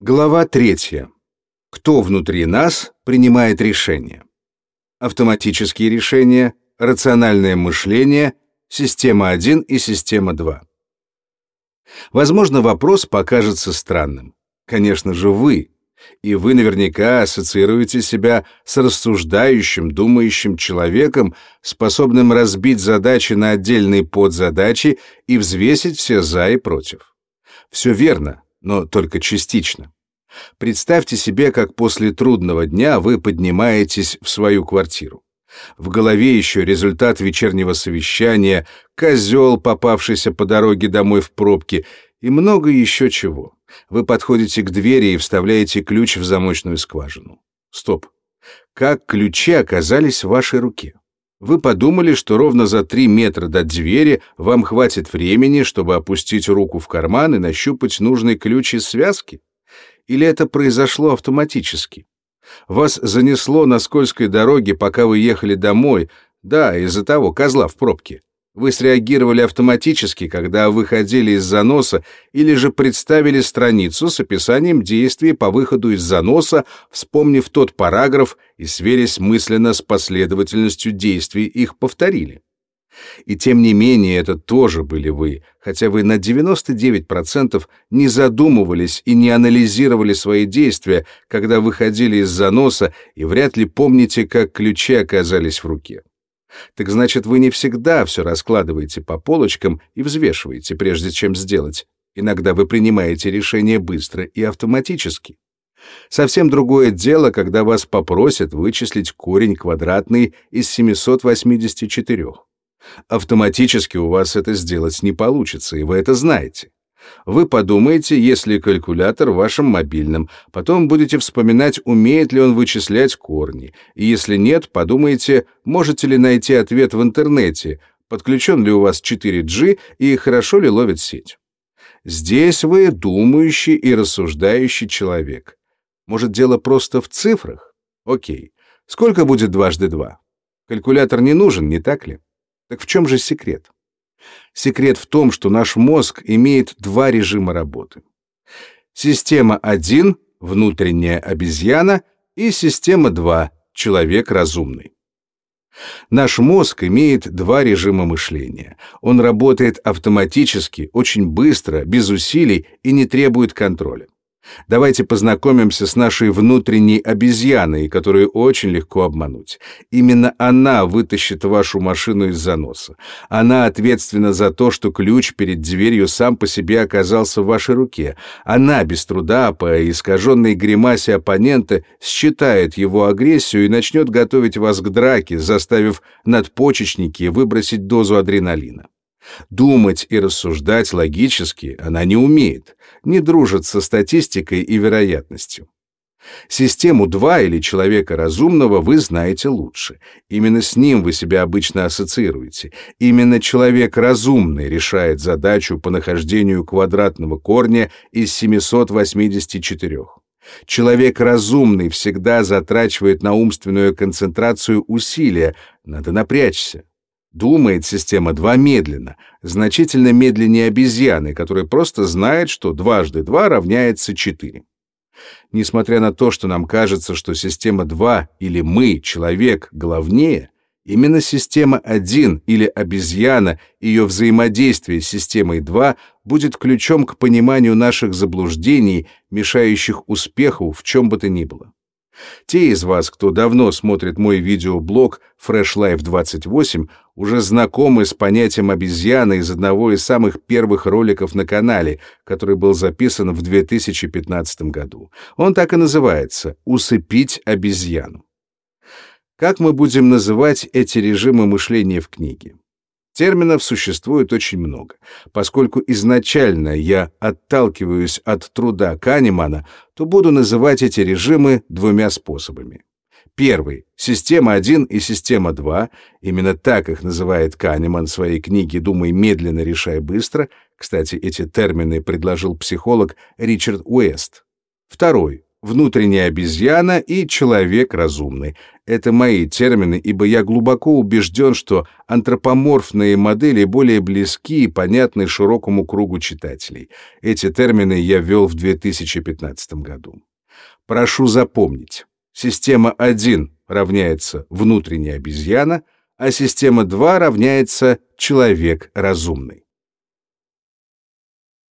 Глава третья. Кто внутри нас принимает решения? Автоматические решения, рациональное мышление, система 1 и система 2. Возможно, вопрос покажется странным. Конечно же, вы. И вы наверняка ассоциируете себя с рассуждающим, думающим человеком, способным разбить задачи на отдельные подзадачи и взвесить все «за» и «против». Все верно, но только частично. Представьте себе, как после трудного дня вы поднимаетесь в свою квартиру. В голове еще результат вечернего совещания, козел, попавшийся по дороге домой в пробке, и много еще чего. Вы подходите к двери и вставляете ключ в замочную скважину. Стоп. Как ключи оказались в вашей руке? Вы подумали, что ровно за три метра до двери вам хватит времени, чтобы опустить руку в карман и нащупать нужный ключ из связки? Или это произошло автоматически? Вас занесло на скользкой дороге, пока вы ехали домой, да, из-за того козла в пробке. Вы среагировали автоматически, когда выходили из заноса, или же представили страницу с описанием действий по выходу из заноса, вспомнив тот параграф и сверясь мысленно с последовательностью действий, их повторили. И тем не менее это тоже были вы, хотя вы на 99% не задумывались и не анализировали свои действия, когда выходили из заноса, и вряд ли помните, как ключи оказались в руке. Так значит, вы не всегда все раскладываете по полочкам и взвешиваете, прежде чем сделать. Иногда вы принимаете решение быстро и автоматически. Совсем другое дело, когда вас попросят вычислить корень квадратный из 784. Автоматически у вас это сделать не получится, и вы это знаете. Вы подумаете, если калькулятор в вашем мобильном, потом будете вспоминать, умеет ли он вычислять корни, и если нет, подумаете, можете ли найти ответ в интернете, подключен ли у вас 4G и хорошо ли ловит сеть. Здесь вы думающий и рассуждающий человек. Может, дело просто в цифрах? Окей. Сколько будет дважды два? Калькулятор не нужен, не так ли? Так в чем же секрет? Секрет в том, что наш мозг имеет два режима работы. Система 1 — внутренняя обезьяна, и система 2 — человек разумный. Наш мозг имеет два режима мышления. Он работает автоматически, очень быстро, без усилий и не требует контроля. Давайте познакомимся с нашей внутренней обезьяной, которую очень легко обмануть. Именно она вытащит вашу машину из заноса. Она ответственна за то, что ключ перед дверью сам по себе оказался в вашей руке. Она без труда по искаженной гримасе оппонента считает его агрессию и начнет готовить вас к драке, заставив надпочечники выбросить дозу адреналина. Думать и рассуждать логически она не умеет, не дружит со статистикой и вероятностью. Систему 2 или человека разумного вы знаете лучше. Именно с ним вы себя обычно ассоциируете. Именно человек разумный решает задачу по нахождению квадратного корня из 784. Человек разумный всегда затрачивает на умственную концентрацию усилия, надо напрячься. Думает система 2 медленно, значительно медленнее обезьяны, которая просто знает, что дважды 2 равняется 4. Несмотря на то, что нам кажется, что система 2 или мы, человек, главнее, именно система 1 или обезьяна, ее взаимодействие с системой 2 будет ключом к пониманию наших заблуждений, мешающих успеху в чем бы то ни было. Те из вас, кто давно смотрит мой видеоблог Fresh Life 28, уже знакомы с понятием обезьяны из одного из самых первых роликов на канале, который был записан в 2015 году. Он так и называется «Усыпить обезьяну». Как мы будем называть эти режимы мышления в книге? Терминов существует очень много. Поскольку изначально я отталкиваюсь от труда Канемана, то буду называть эти режимы двумя способами. Первый — система 1 и система 2, именно так их называет Канеман в своей книге «Думай медленно, решай быстро». Кстати, эти термины предложил психолог Ричард Уэст. Второй внутренняя обезьяна и человек разумный. Это мои термины, ибо я глубоко убежден, что антропоморфные модели более близки и понятны широкому кругу читателей. Эти термины я ввел в 2015 году. Прошу запомнить, система 1 равняется внутренняя обезьяна, а система 2 равняется человек разумный.